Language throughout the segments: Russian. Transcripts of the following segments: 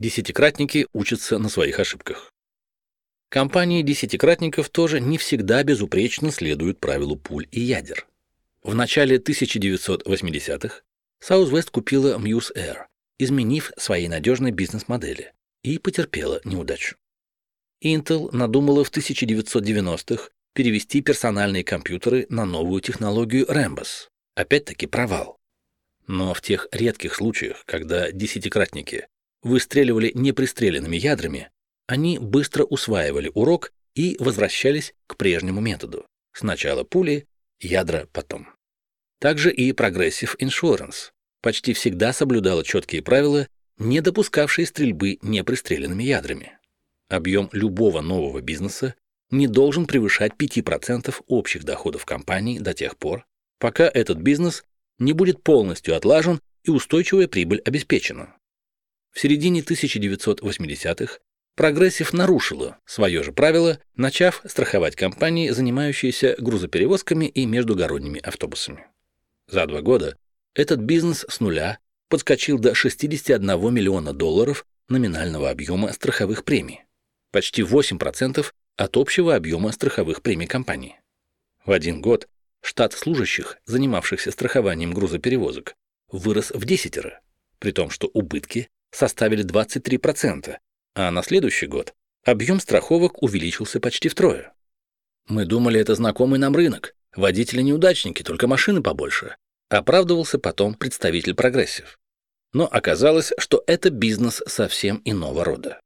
Десятикратники учатся на своих ошибках. Компании десятикратников тоже не всегда безупречно следуют правилу пуль и ядер. В начале 1980-х Southwest купила Muse Air, изменив своей надежной бизнес-модели, и потерпела неудачу. Intel надумала в 1990-х перевести персональные компьютеры на новую технологию Rambus. Опять-таки провал. Но в тех редких случаях, когда десятикратники выстреливали непристреленными ядрами, они быстро усваивали урок и возвращались к прежнему методу. Сначала пули, ядра потом. Также и Progressive Insurance почти всегда соблюдала четкие правила, не допускавшие стрельбы непристреленными ядрами. Объем любого нового бизнеса не должен превышать 5% общих доходов компании до тех пор, пока этот бизнес не будет полностью отлажен и устойчивая прибыль обеспечена. В середине 1980-х Прогрессив нарушила свое же правило, начав страховать компании, занимающиеся грузоперевозками и междугородними автобусами. За два года этот бизнес с нуля подскочил до 61 миллиона долларов номинального объема страховых премий, почти 8% от общего объема страховых премий компании. В один год штат служащих, занимавшихся страхованием грузоперевозок, вырос в десятеро, при том, что убытки составили 23%, а на следующий год объем страховок увеличился почти втрое. Мы думали, это знакомый нам рынок, водители-неудачники, только машины побольше, оправдывался потом представитель Progressive. Но оказалось, что это бизнес совсем иного рода.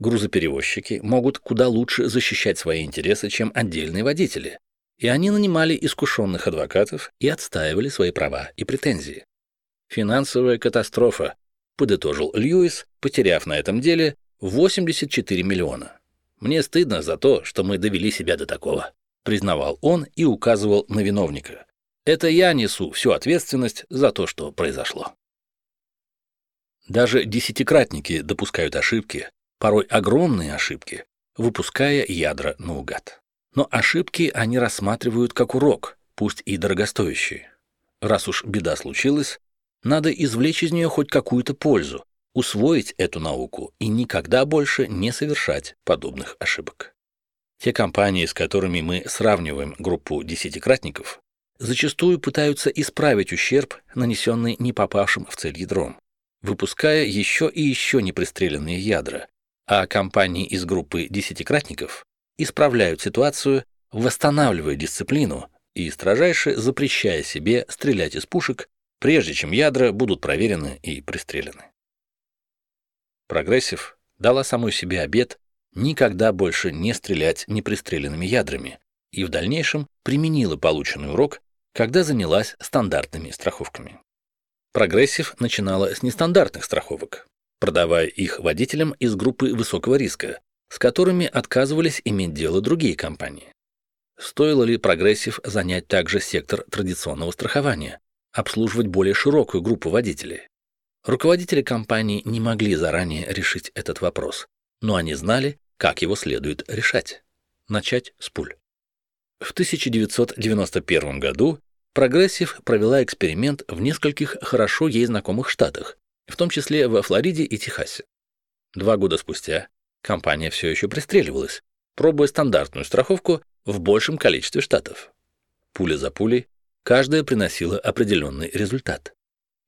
Грузоперевозчики могут куда лучше защищать свои интересы, чем отдельные водители, и они нанимали искушенных адвокатов и отстаивали свои права и претензии. Финансовая катастрофа, подытожил Льюис, потеряв на этом деле 84 миллиона. Мне стыдно за то, что мы довели себя до такого, признавал он и указывал на виновника. Это я несу всю ответственность за то, что произошло. Даже десятикратники допускают ошибки, порой огромные ошибки, выпуская ядра наугад. Но ошибки они рассматривают как урок, пусть и дорогостоящий. Раз уж беда случилась, надо извлечь из нее хоть какую-то пользу, усвоить эту науку и никогда больше не совершать подобных ошибок. Те компании, с которыми мы сравниваем группу десятикратников, зачастую пытаются исправить ущерб, нанесенный не попавшим в цель ядром, выпуская еще и еще непристреленные ядра, а компании из группы десятикратников исправляют ситуацию, восстанавливая дисциплину и строжайше запрещая себе стрелять из пушек, прежде чем ядра будут проверены и пристрелены. Прогрессив дала самой себе обет никогда больше не стрелять непристреленными ядрами и в дальнейшем применила полученный урок, когда занялась стандартными страховками. Progressive начинала с нестандартных страховок, продавая их водителям из группы высокого риска, с которыми отказывались иметь дело другие компании. Стоило ли Progressive занять также сектор традиционного страхования, обслуживать более широкую группу водителей? Руководители компании не могли заранее решить этот вопрос, но они знали, как его следует решать. Начать с пуль. В 1991 году Прогрессив провела эксперимент в нескольких хорошо ей знакомых штатах, в том числе во Флориде и Техасе. Два года спустя компания все еще пристреливалась, пробуя стандартную страховку в большем количестве штатов. Пуля за пулей, каждая приносила определенный результат.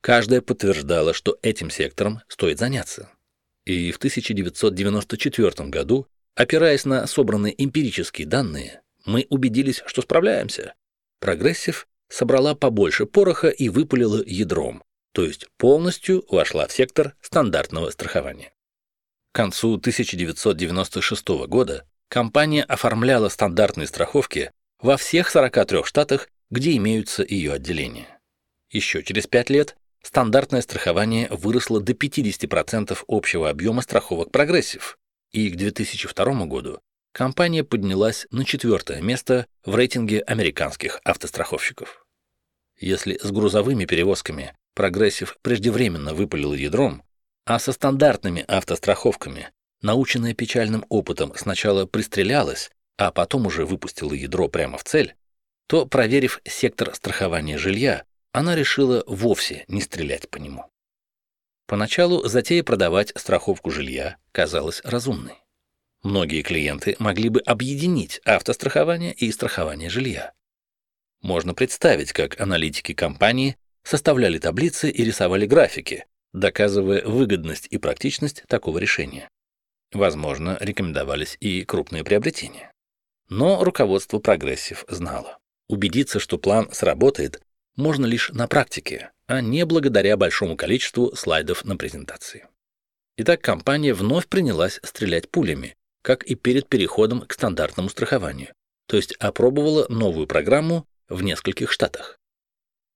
Каждая подтверждала, что этим сектором стоит заняться. И в 1994 году, опираясь на собранные эмпирические данные, мы убедились, что справляемся. Прогрессив собрала побольше пороха и выпалила ядром, то есть полностью вошла в сектор стандартного страхования. К концу 1996 года компания оформляла стандартные страховки во всех 43 штатах, где имеются ее отделения. Еще через 5 лет стандартное страхование выросло до 50% общего объема страховок Progressive, и к 2002 году компания поднялась на четвертое место в рейтинге американских автостраховщиков. Если с грузовыми перевозками Progressive преждевременно выпалил ядром, а со стандартными автостраховками, наученная печальным опытом, сначала пристрелялась, а потом уже выпустила ядро прямо в цель, то, проверив сектор страхования жилья, она решила вовсе не стрелять по нему. Поначалу затея продавать страховку жилья казалась разумной. Многие клиенты могли бы объединить автострахование и страхование жилья. Можно представить, как аналитики компании составляли таблицы и рисовали графики, доказывая выгодность и практичность такого решения. Возможно, рекомендовались и крупные приобретения. Но руководство Progressive знало. Убедиться, что план сработает, можно лишь на практике, а не благодаря большому количеству слайдов на презентации. Итак, компания вновь принялась стрелять пулями, как и перед переходом к стандартному страхованию, то есть опробовала новую программу в нескольких штатах.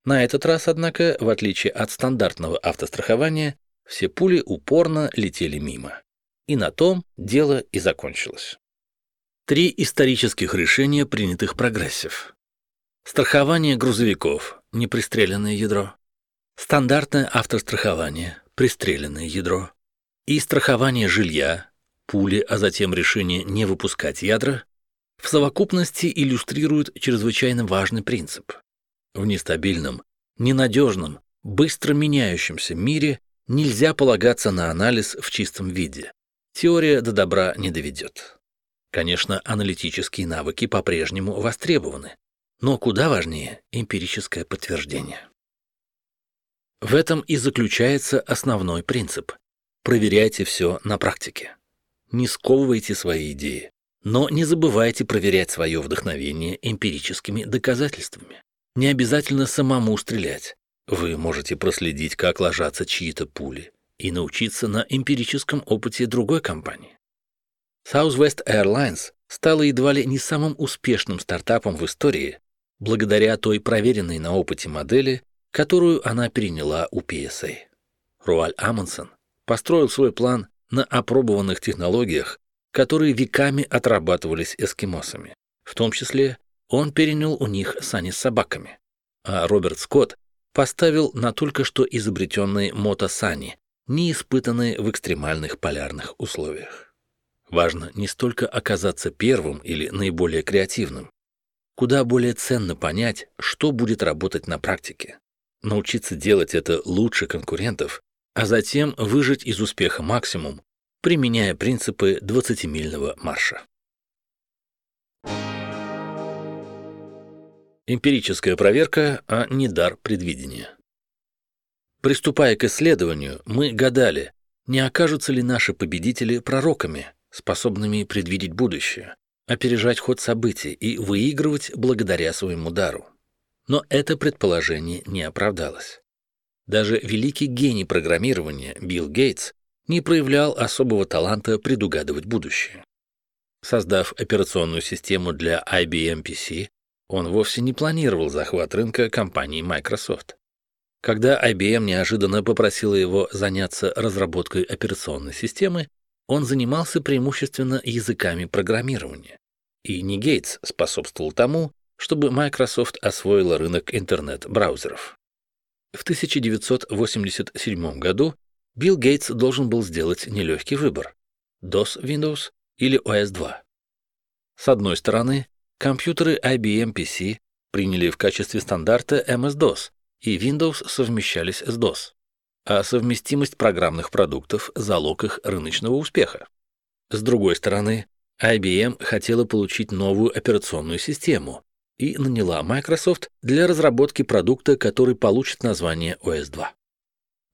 На этот раз, однако, в отличие от стандартного автострахования, все пули упорно летели мимо. И на том дело и закончилось. Три исторических решения, принятых Progressive. Страхование грузовиков, непристреленное ядро. Стандартное автострахование, пристреленное ядро. И страхование жилья, пули, а затем решение не выпускать ядра, в совокупности иллюстрируют чрезвычайно важный принцип. В нестабильном, ненадежном, быстро меняющемся мире нельзя полагаться на анализ в чистом виде. Теория до добра не доведет. Конечно, аналитические навыки по-прежнему востребованы, но куда важнее эмпирическое подтверждение. В этом и заключается основной принцип. Проверяйте все на практике. Не сковывайте свои идеи, но не забывайте проверять свое вдохновение эмпирическими доказательствами. Не обязательно самому стрелять. Вы можете проследить, как ложатся чьи-то пули, и научиться на эмпирическом опыте другой компании. Southwest Airlines стала едва ли не самым успешным стартапом в истории благодаря той проверенной на опыте модели, которую она переняла у PSA. Руаль Амундсен построил свой план на опробованных технологиях, которые веками отрабатывались эскимосами. В том числе он перенял у них сани с собаками. А Роберт Скотт поставил на только что изобретенные мотосани, не испытанные в экстремальных полярных условиях. Важно не столько оказаться первым или наиболее креативным. Куда более ценно понять, что будет работать на практике. Научиться делать это лучше конкурентов, а затем выжать из успеха максимум, применяя принципы 20-мильного марша. Эмпирическая проверка, а не дар предвидения. Приступая к исследованию, мы гадали, не окажутся ли наши победители пророками, способными предвидеть будущее, опережать ход событий и выигрывать благодаря своему дару. Но это предположение не оправдалось. Даже великий гений программирования Билл Гейтс не проявлял особого таланта предугадывать будущее. Создав операционную систему для IBM PC, он вовсе не планировал захват рынка компании Microsoft. Когда IBM неожиданно попросила его заняться разработкой операционной системы, он занимался преимущественно языками программирования. И не Гейтс способствовал тому, чтобы Microsoft освоила рынок интернет-браузеров. В 1987 году Билл Гейтс должен был сделать нелегкий выбор – DOS Windows или OS 2. С одной стороны, компьютеры IBM PC приняли в качестве стандарта MS-DOS, и Windows совмещались с DOS а совместимость программных продуктов – залог их рыночного успеха. С другой стороны, IBM хотела получить новую операционную систему и наняла Microsoft для разработки продукта, который получит название OS 2.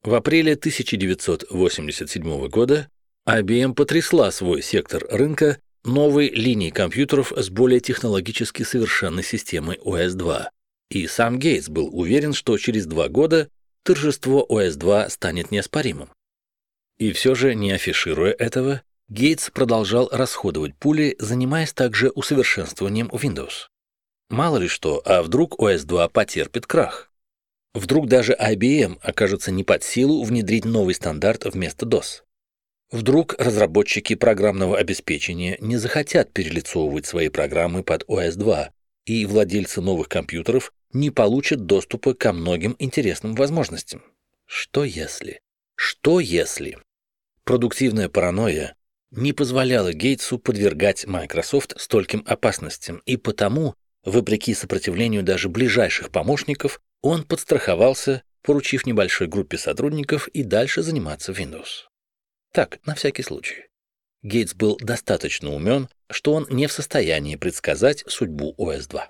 В апреле 1987 года IBM потрясла свой сектор рынка новой линией компьютеров с более технологически совершенной системой OS 2, и сам Гейтс был уверен, что через два года торжество ОС-2 станет неоспоримым. И все же, не афишируя этого, Гейтс продолжал расходовать пули, занимаясь также усовершенствованием Windows. Мало ли что, а вдруг ОС-2 потерпит крах? Вдруг даже IBM окажется не под силу внедрить новый стандарт вместо DOS? Вдруг разработчики программного обеспечения не захотят перелицовывать свои программы под OS-2, и владельцы новых компьютеров не получат доступа ко многим интересным возможностям. Что если? Что если? Продуктивная паранойя не позволяла Гейтсу подвергать Microsoft стольким опасностям, и потому, вопреки сопротивлению даже ближайших помощников, он подстраховался поручив небольшой группе сотрудников и дальше заниматься Windows. Так, на всякий случай. Гейтс был достаточно умен, что он не в состоянии предсказать судьбу OS-2.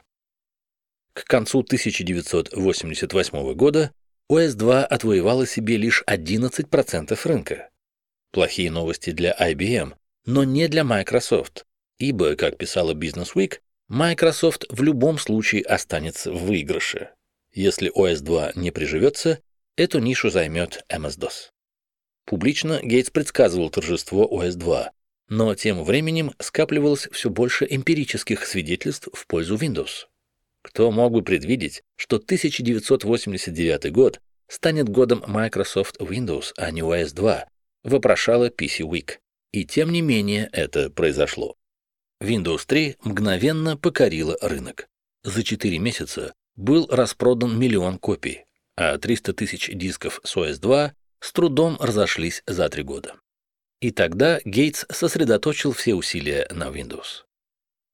К концу 1988 года OS-2 отвоевала себе лишь 11% рынка. Плохие новости для IBM, но не для Microsoft, ибо, как писала Business Week, Microsoft в любом случае останется в выигрыше. Если OS 2 не приживется, эту нишу займет MS-DOS. Публично Гейтс предсказывал торжество OS 2, но тем временем скапливалось все больше эмпирических свидетельств в пользу Windows. Кто мог бы предвидеть, что 1989 год станет годом Microsoft Windows, а не OS 2, вопрошала PC Week. И тем не менее это произошло. Windows 3 мгновенно покорила рынок. За 4 месяца был распродан миллион копий, а 300 тысяч дисков с OS 2 с трудом разошлись за 3 года. И тогда Гейтс сосредоточил все усилия на Windows.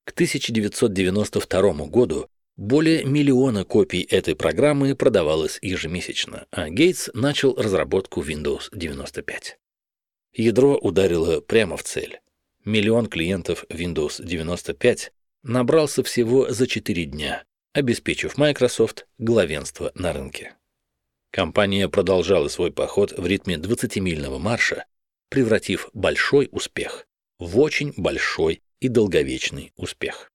К 1992 году более миллиона копий этой программы продавалось ежемесячно, а Гейтс начал разработку Windows 95. Ядро ударило прямо в цель. Миллион клиентов Windows 95 набрался всего за 4 дня, обеспечив Microsoft главенство на рынке. Компания продолжала свой поход в ритме 20-мильного марша, превратив большой успех в очень большой и долговечный успех.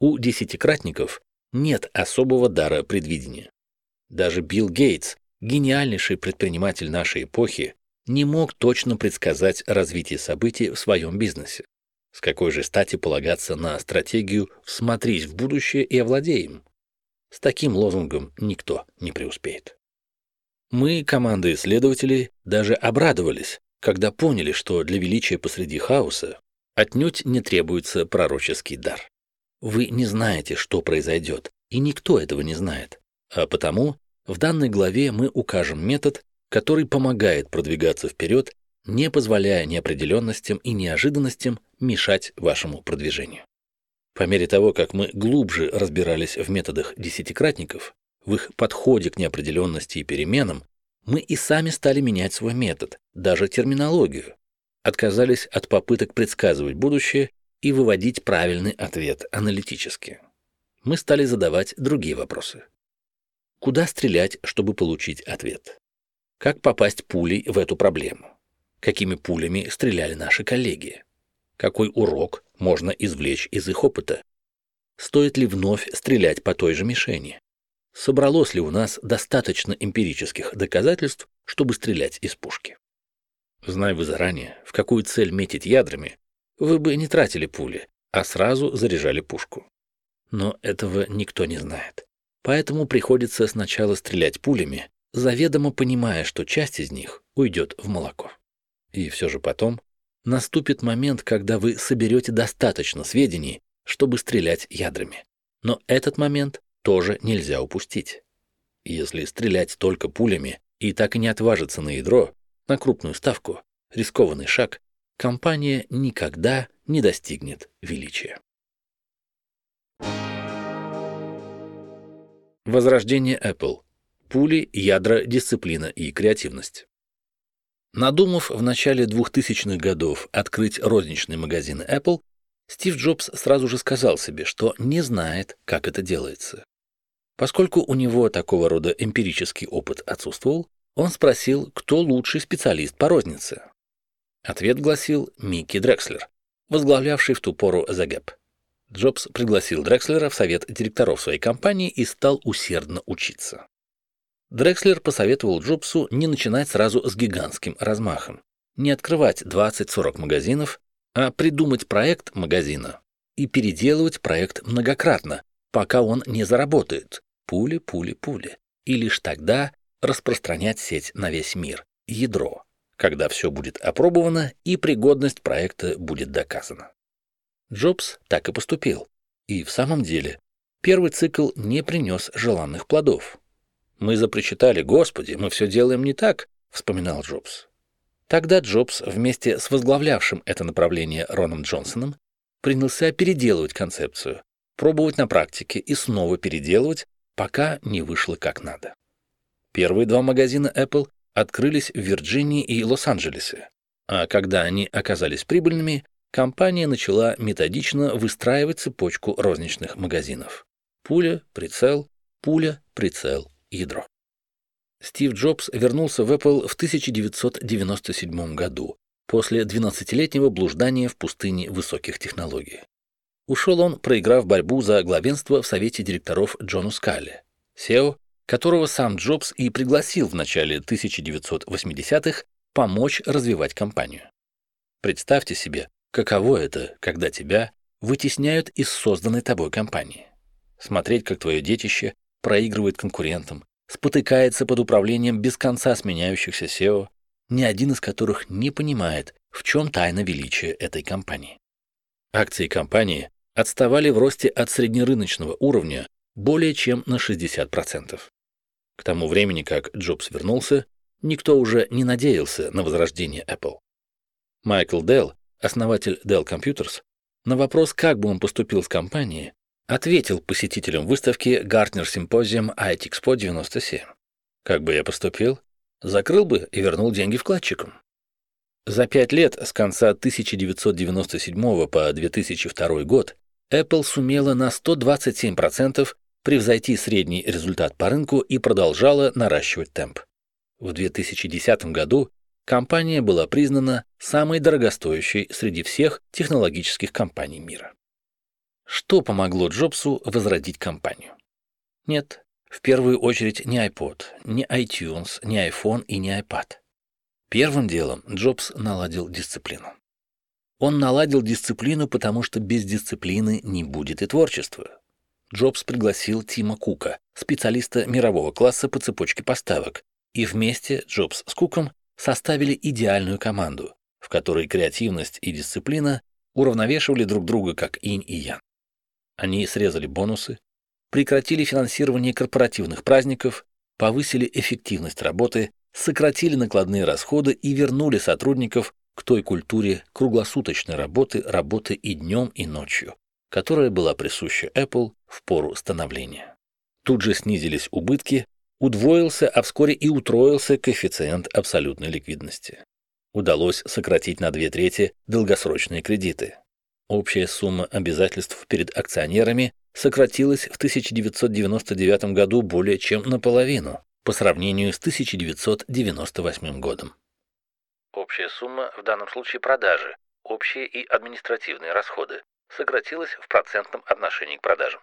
У десятикратников нет особого дара предвидения. Даже Билл Гейтс, гениальнейший предприниматель нашей эпохи, не мог точно предсказать развитие событий в своем бизнесе. С какой же стати полагаться на стратегию «всмотрись в будущее и овладей им»? С таким лозунгом никто не преуспеет. Мы, команда исследователей, даже обрадовались, когда поняли, что для величия посреди хаоса отнюдь не требуется пророческий дар. Вы не знаете, что произойдет, и никто этого не знает. А потому в данной главе мы укажем метод, который помогает продвигаться вперед, не позволяя неопределенностям и неожиданностям мешать вашему продвижению. По мере того, как мы глубже разбирались в методах десятикратников, в их подходе к неопределенности и переменам, мы и сами стали менять свой метод, даже терминологию. Отказались от попыток предсказывать будущее и выводить правильный ответ аналитически. Мы стали задавать другие вопросы. Куда стрелять, чтобы получить ответ? Как попасть пулей в эту проблему? Какими пулями стреляли наши коллеги? Какой урок можно извлечь из их опыта? Стоит ли вновь стрелять по той же мишени? Собралось ли у нас достаточно эмпирических доказательств, чтобы стрелять из пушки? Зная вы заранее, в какую цель метить ядрами, вы бы не тратили пули, а сразу заряжали пушку. Но этого никто не знает. Поэтому приходится сначала стрелять пулями, заведомо понимая, что часть из них уйдет в молоко. И все же потом наступит момент, когда вы соберете достаточно сведений, чтобы стрелять ядрами. Но этот момент тоже нельзя упустить. Если стрелять только пулями и так и не отважиться на ядро, на крупную ставку, рискованный шаг, компания никогда не достигнет величия. Возрождение Apple пули, ядра, дисциплина и креативность. Надумав в начале 2000-х годов открыть розничный магазин Apple, Стив Джобс сразу же сказал себе, что не знает, как это делается. Поскольку у него такого рода эмпирический опыт отсутствовал, он спросил, кто лучший специалист по рознице. Ответ гласил Микки Дрекслер, возглавлявший в ту пору The Gap. Джобс пригласил Дрекслера в совет директоров своей компании и стал усердно учиться. Дрекслер посоветовал Джобсу не начинать сразу с гигантским размахом, не открывать 20-40 магазинов, а придумать проект магазина и переделывать проект многократно, пока он не заработает. Пули, пули, пули. И лишь тогда распространять сеть на весь мир, ядро, когда все будет опробовано и пригодность проекта будет доказана. Джобс так и поступил. И в самом деле, первый цикл не принес желанных плодов. Мы запричитали, Господи, мы все делаем не так, вспоминал Джобс. Тогда Джобс вместе с возглавлявшим это направление Роном Джонсоном принялся переделывать концепцию, пробовать на практике и снова переделывать, пока не вышло как надо. Первые два магазина Apple открылись в Вирджинии и Лос-Анджелесе, а когда они оказались прибыльными, компания начала методично выстраивать цепочку розничных магазинов. Пуля, прицел, пуля, прицел, ядро. Стив Джобс вернулся в Apple в 1997 году, после 12-летнего блуждания в пустыне высоких технологий. Ушел он, проиграв борьбу за главенство в совете директоров Джону Скалли, SEO, которого сам Джобс и пригласил в начале 1980-х помочь развивать компанию. Представьте себе, каково это, когда тебя вытесняют из созданной тобой компании. Смотреть, как твое детище проигрывает конкурентам, спотыкается под управлением без конца сменяющихся SEO, ни один из которых не понимает, в чем тайна величия этой компании. Акции компании отставали в росте от среднерыночного уровня более чем на 60%. К тому времени, как Джобс вернулся, никто уже не надеялся на возрождение Apple. Майкл Делл, основатель Dell Computers, на вопрос, как бы он поступил с компанией, ответил посетителям выставки Gartner Symposium IT Expo 97. Как бы я поступил? Закрыл бы и вернул деньги вкладчикам. За пять лет с конца 1997 по 2002 год Apple сумела на 127% превзойти средний результат по рынку и продолжала наращивать темп. В 2010 году компания была признана самой дорогостоящей среди всех технологических компаний мира. Что помогло Джобсу возродить компанию? Нет, в первую очередь не iPod, не iTunes, не iPhone и не iPad. Первым делом Джобс наладил дисциплину. Он наладил дисциплину, потому что без дисциплины не будет и творчества. Джобс пригласил Тима Кука, специалиста мирового класса по цепочке поставок, и вместе Джобс с Куком составили идеальную команду, в которой креативность и дисциплина уравновешивали друг друга как инь и ян. Они срезали бонусы, прекратили финансирование корпоративных праздников, повысили эффективность работы, сократили накладные расходы и вернули сотрудников к той культуре круглосуточной работы, работы и днем, и ночью, которая была присуща Apple в пору становления. Тут же снизились убытки, удвоился, а вскоре и утроился коэффициент абсолютной ликвидности. Удалось сократить на две трети долгосрочные кредиты. Общая сумма обязательств перед акционерами сократилась в 1999 году более чем наполовину по сравнению с 1998 годом. Общая сумма в данном случае продажи, общие и административные расходы, сократилась в процентном отношении к продажам.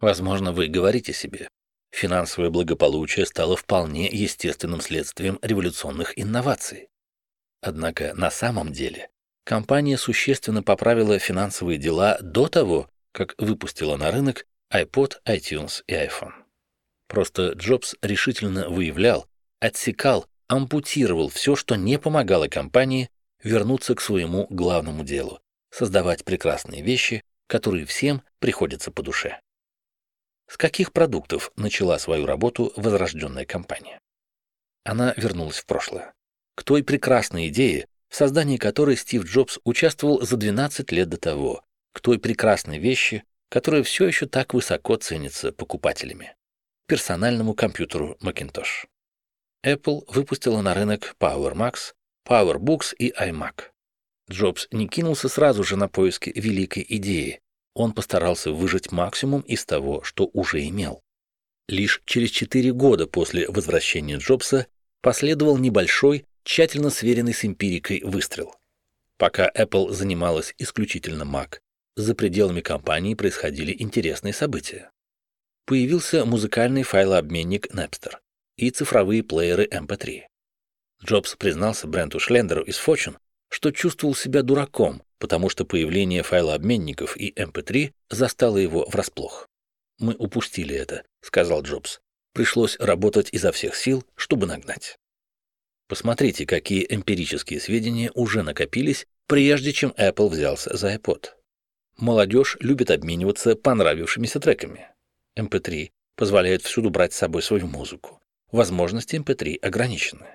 Возможно, вы говорите себе, финансовое благополучие стало вполне естественным следствием революционных инноваций. Однако на самом деле компания существенно поправила финансовые дела до того, как выпустила на рынок iPod, iTunes и iPhone. Просто Джобс решительно выявлял, отсекал, ампутировал все, что не помогало компании вернуться к своему главному делу — создавать прекрасные вещи, которые всем приходятся по душе. С каких продуктов начала свою работу возрожденная компания? Она вернулась в прошлое. К той прекрасной идее, в создании которой Стив Джобс участвовал за 12 лет до того, к той прекрасной вещи, которая все еще так высоко ценится покупателями — персональному компьютеру Macintosh. Apple выпустила на рынок Power Max, PowerBooks и iMac. Джобс не кинулся сразу же на поиски великой идеи. Он постарался выжать максимум из того, что уже имел. Лишь через 4 года после возвращения Джобса последовал небольшой тщательно сверенный с эмпирикой выстрел. Пока Apple занималась исключительно Mac, за пределами компании происходили интересные события. Появился музыкальный файлообменник Napster и цифровые плееры MP3. Эм Джобс признался Бренту Шлендеру из Fortune, что чувствовал себя дураком, потому что появление файлообменников и MP3 эм застало его врасплох. «Мы упустили это», — сказал Джобс. «Пришлось работать изо всех сил, чтобы нагнать». Посмотрите, какие эмпирические сведения уже накопились, прежде чем Apple взялся за iPod. Молодежь любит обмениваться понравившимися треками. MP3 эм позволяет всюду брать с собой свою музыку. Возможности MP3 ограничены.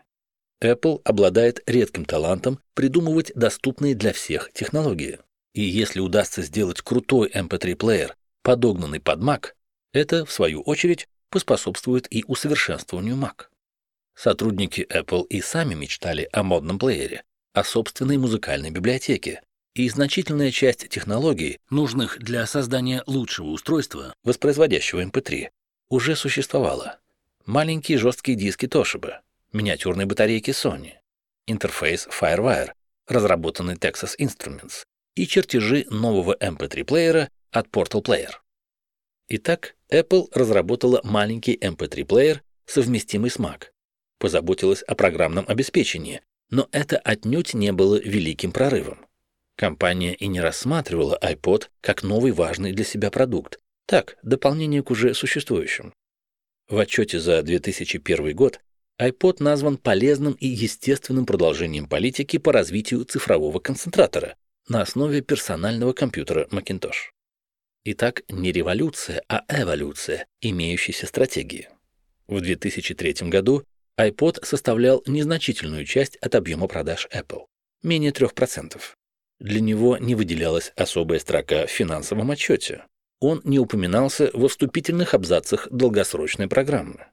Apple обладает редким талантом придумывать доступные для всех технологии. И если удастся сделать крутой MP3-плеер, подогнанный под Mac, это, в свою очередь, поспособствует и усовершенствованию Mac. Сотрудники Apple и сами мечтали о модном плеере, о собственной музыкальной библиотеке, и значительная часть технологий, нужных для создания лучшего устройства, воспроизводящего MP3, эм уже существовала. Маленькие жесткие диски Toshiba, миниатюрные батарейки Sony, интерфейс FireWire, разработанный Texas Instruments, и чертежи нового MP3-плеера эм от Portal Player. Итак, Apple разработала маленький MP3-плеер, эм совместимый с Mac, позаботилась о программном обеспечении, но это отнюдь не было великим прорывом. Компания и не рассматривала iPod как новый важный для себя продукт, так, дополнение к уже существующим. В отчете за 2001 год iPod назван полезным и естественным продолжением политики по развитию цифрового концентратора на основе персонального компьютера Macintosh. Итак, не революция, а эволюция имеющейся стратегии. В 2003 году iPod составлял незначительную часть от объема продаж Apple, менее 3%. Для него не выделялась особая строка в финансовом отчете. Он не упоминался во вступительных абзацах долгосрочной программы.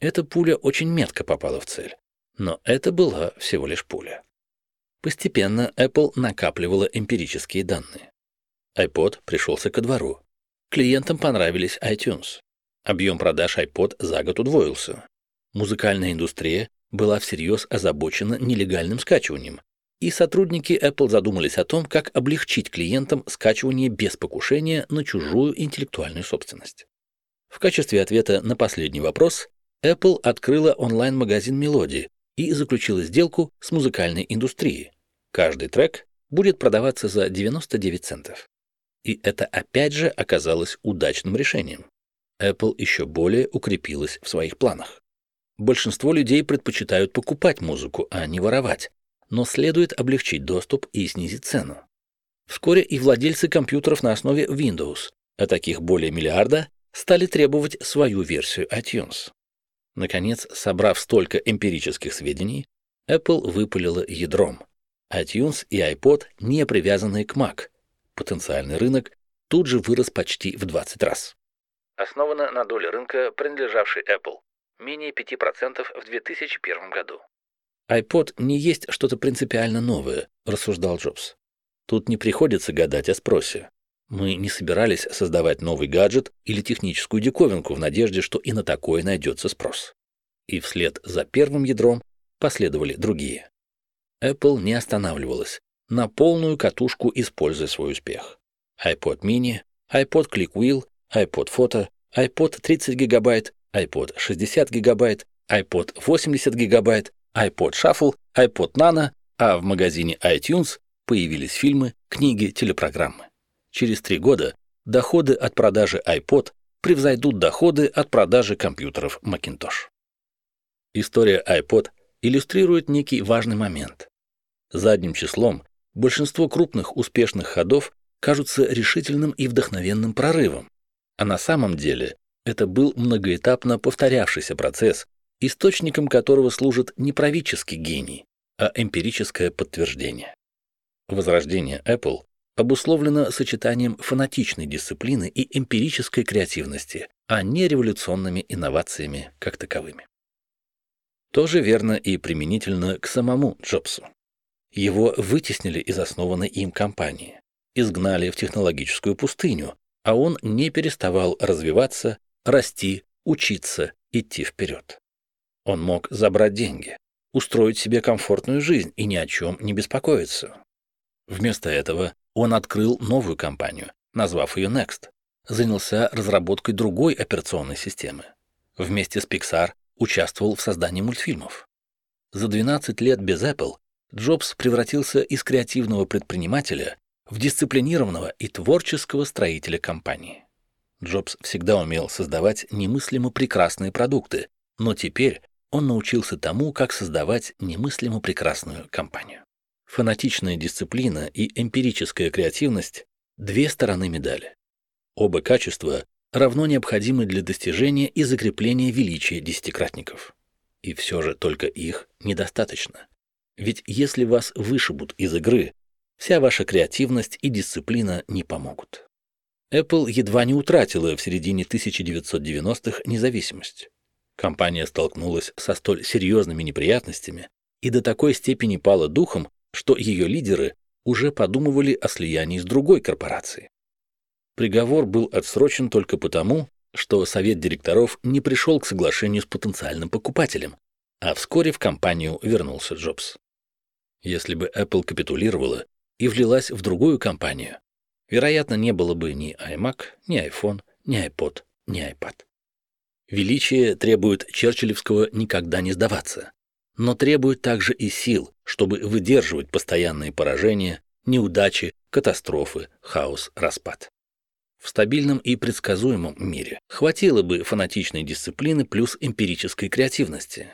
Эта пуля очень метко попала в цель, но это была всего лишь пуля. Постепенно Apple накапливала эмпирические данные. iPod пришелся ко двору. Клиентам понравились iTunes. Объем продаж iPod за год удвоился. Музыкальная индустрия была всерьез озабочена нелегальным скачиванием, и сотрудники Apple задумались о том, как облегчить клиентам скачивание без покушения на чужую интеллектуальную собственность. В качестве ответа на последний вопрос Apple открыла онлайн-магазин Melody и заключила сделку с музыкальной индустрией. Каждый трек будет продаваться за 99 центов. И это опять же оказалось удачным решением. Apple еще более укрепилась в своих планах. Большинство людей предпочитают покупать музыку, а не воровать, но следует облегчить доступ и снизить цену. Вскоре и владельцы компьютеров на основе Windows, а таких более миллиарда, стали требовать свою версию iTunes. Наконец, собрав столько эмпирических сведений, Apple выпалила ядром. iTunes и iPod не привязанные к Mac. Потенциальный рынок тут же вырос почти в 20 раз. Основана на доле рынка, принадлежавшей Apple менее 5% в 2001 году. iPod не есть что-то принципиально новое, рассуждал Джобс. Тут не приходится гадать о спросе. Мы не собирались создавать новый гаджет или техническую диковинку в надежде, что и на такое найдется спрос. И вслед за первым ядром последовали другие. Apple не останавливалась, на полную катушку используя свой успех. iPod mini, iPod ClickWheel, iPod Photo, iPod 30 гигабайт, iPod 60 гигабайт, iPod 80 гигабайт, iPod Shuffle, iPod Nano, а в магазине iTunes появились фильмы, книги, телепрограммы. Через три года доходы от продажи iPod превзойдут доходы от продажи компьютеров Macintosh. История iPod иллюстрирует некий важный момент. Задним числом большинство крупных успешных ходов кажутся решительным и вдохновенным прорывом, а на самом деле это был многоэтапно повторявшийся процесс, источником которого служит не правительский гений, а эмпирическое подтверждение. Возрождение Apple обусловлено сочетанием фанатичной дисциплины и эмпирической креативности, а не революционными инновациями как таковыми. Тоже верно и применительно к самому Джобсу. Его вытеснили из основанной им компании, изгнали в технологическую пустыню, а он не переставал развиваться расти, учиться, идти вперед. Он мог забрать деньги, устроить себе комфортную жизнь и ни о чем не беспокоиться. Вместо этого он открыл новую компанию, назвав ее Next, занялся разработкой другой операционной системы. Вместе с Pixar участвовал в создании мультфильмов. За 12 лет без Apple Джобс превратился из креативного предпринимателя в дисциплинированного и творческого строителя компании. Джобс всегда умел создавать немыслимо прекрасные продукты, но теперь он научился тому, как создавать немыслимо прекрасную компанию. Фанатичная дисциплина и эмпирическая креативность – две стороны медали. Оба качества равно необходимы для достижения и закрепления величия десятикратников. И все же только их недостаточно. Ведь если вас вышибут из игры, вся ваша креативность и дисциплина не помогут. Apple едва не утратила в середине 1990-х независимость. Компания столкнулась со столь серьезными неприятностями и до такой степени пала духом, что ее лидеры уже подумывали о слиянии с другой корпорацией. Приговор был отсрочен только потому, что совет директоров не пришел к соглашению с потенциальным покупателем, а вскоре в компанию вернулся Джобс. Если бы Apple капитулировала и влилась в другую компанию, вероятно, не было бы ни iMac, ни iPhone, ни iPod, ни iPad. Величие требует черчиллевского «никогда не сдаваться», но требует также и сил, чтобы выдерживать постоянные поражения, неудачи, катастрофы, хаос, распад. В стабильном и предсказуемом мире хватило бы фанатичной дисциплины плюс эмпирической креативности.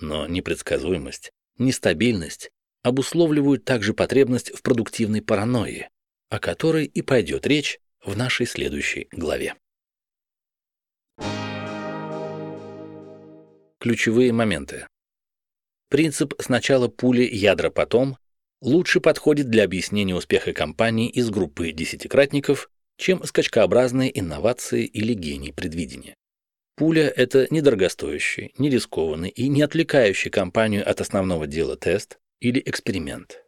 Но непредсказуемость, нестабильность обусловливают также потребность в продуктивной паранойи, о которой и пойдет речь в нашей следующей главе. Ключевые моменты. Принцип «сначала пули, ядра потом» лучше подходит для объяснения успеха компании из группы десятикратников, чем скачкообразные инновации или гений предвидения. Пуля — это недорогостоящий, не рискованный и не отвлекающий компанию от основного дела тест или эксперимент.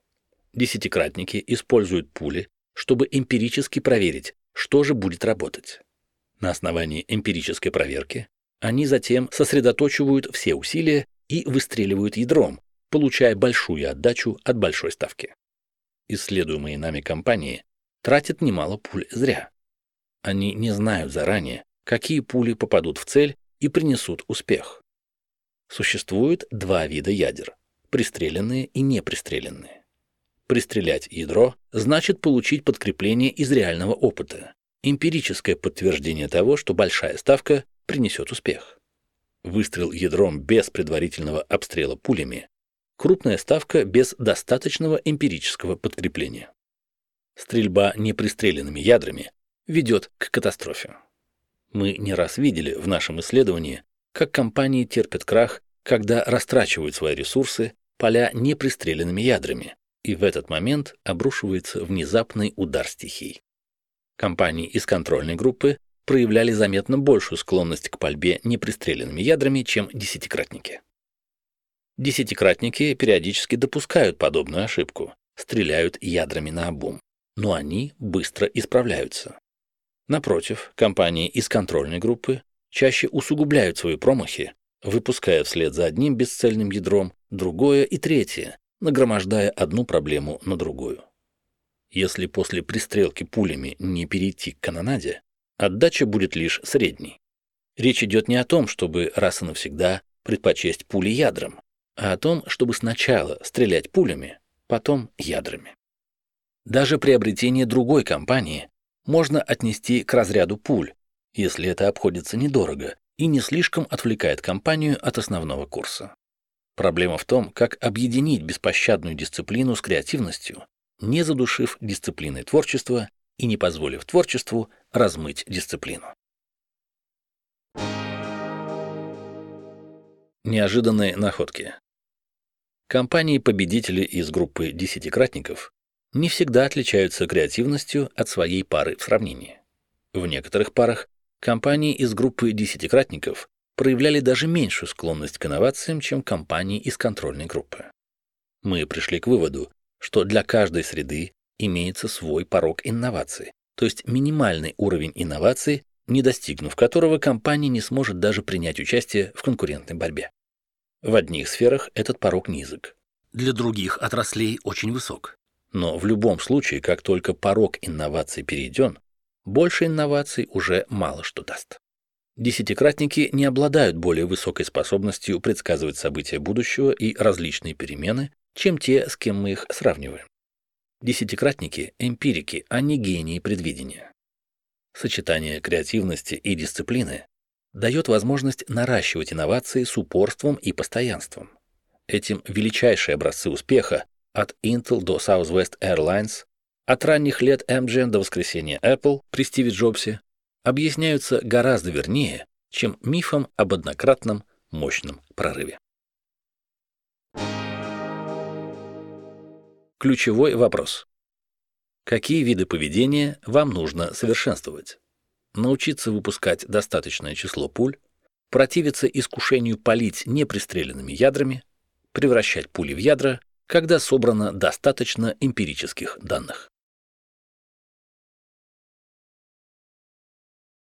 Десятикратники используют пули, чтобы эмпирически проверить, что же будет работать. На основании эмпирической проверки они затем сосредоточивают все усилия и выстреливают ядром, получая большую отдачу от большой ставки. Исследуемые нами компании тратят немало пуль зря. Они не знают заранее, какие пули попадут в цель и принесут успех. Существует два вида ядер – пристреленные и непристреленные. Пристрелять ядро значит получить подкрепление из реального опыта, эмпирическое подтверждение того, что большая ставка принесет успех. Выстрел ядром без предварительного обстрела пулями – крупная ставка без достаточного эмпирического подкрепления. Стрельба непристреленными ядрами ведет к катастрофе. Мы не раз видели в нашем исследовании, как компании терпят крах, когда растрачивают свои ресурсы, поля непристреленными ядрами, и в этот момент обрушивается внезапный удар стихий. Компании из контрольной группы проявляли заметно большую склонность к пальбе непристреленными ядрами, чем десятикратники. Десятикратники периодически допускают подобную ошибку, стреляют ядрами на обум, но они быстро исправляются. Напротив, компании из контрольной группы чаще усугубляют свои промахи, выпуская вслед за одним бесцельным ядром другое и третье, нагромождая одну проблему на другую. Если после пристрелки пулями не перейти к канонаде, отдача будет лишь средней. Речь идет не о том, чтобы раз и навсегда предпочесть пули ядрам, а о том, чтобы сначала стрелять пулями, потом ядрами. Даже приобретение другой компании можно отнести к разряду пуль, если это обходится недорого и не слишком отвлекает компанию от основного курса. Проблема в том, как объединить беспощадную дисциплину с креативностью, не задушив дисциплиной творчества и не позволив творчеству размыть дисциплину. Неожиданные находки. Компании-победители из группы десятикратников не всегда отличаются креативностью от своей пары в сравнении. В некоторых парах компании из группы десятикратников проявляли даже меньшую склонность к инновациям, чем компании из контрольной группы. Мы пришли к выводу, что для каждой среды имеется свой порог инноваций, то есть минимальный уровень инноваций, не достигнув которого компания не сможет даже принять участие в конкурентной борьбе. В одних сферах этот порог низок, для других отраслей очень высок. Но в любом случае, как только порог инноваций перейден, больше инноваций уже мало что даст. Десятикратники не обладают более высокой способностью предсказывать события будущего и различные перемены, чем те, с кем мы их сравниваем. Десятикратники – эмпирики, а не гении предвидения. Сочетание креативности и дисциплины дает возможность наращивать инновации с упорством и постоянством. Этим величайшие образцы успеха от Intel до Southwest Airlines, от ранних лет MGM до воскресения Apple при Стиве Джобсе объясняются гораздо вернее, чем мифом об однократном мощном прорыве. Ключевой вопрос. Какие виды поведения вам нужно совершенствовать? Научиться выпускать достаточное число пуль, противиться искушению палить непристреленными ядрами, превращать пули в ядра, когда собрано достаточно эмпирических данных.